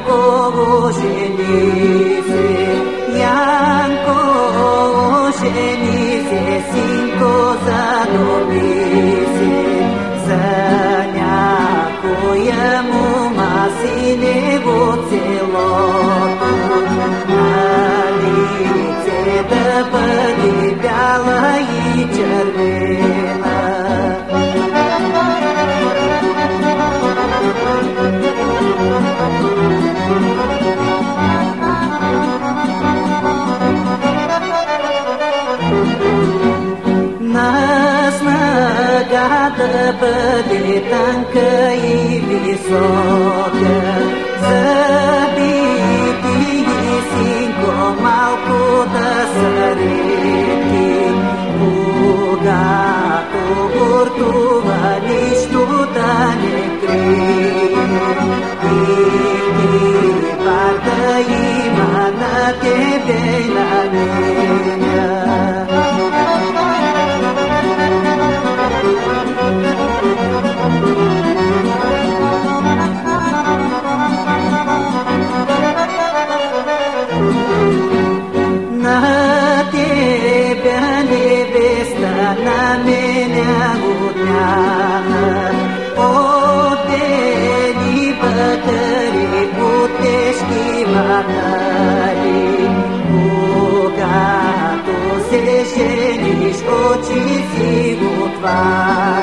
Janko Boženice, Janko Boženice, synko za domice, za nějakojemu má syne vo celotu. Na lice da bude bělá i červená, gata pe que că i-i socă Zăbitii sim cum au putea sări Cu gata portuva nici tu ta ne cred que partea ima na tebe la mea меня гудняна, отели батари, путешки матари, когато се жениш, очи си го твари.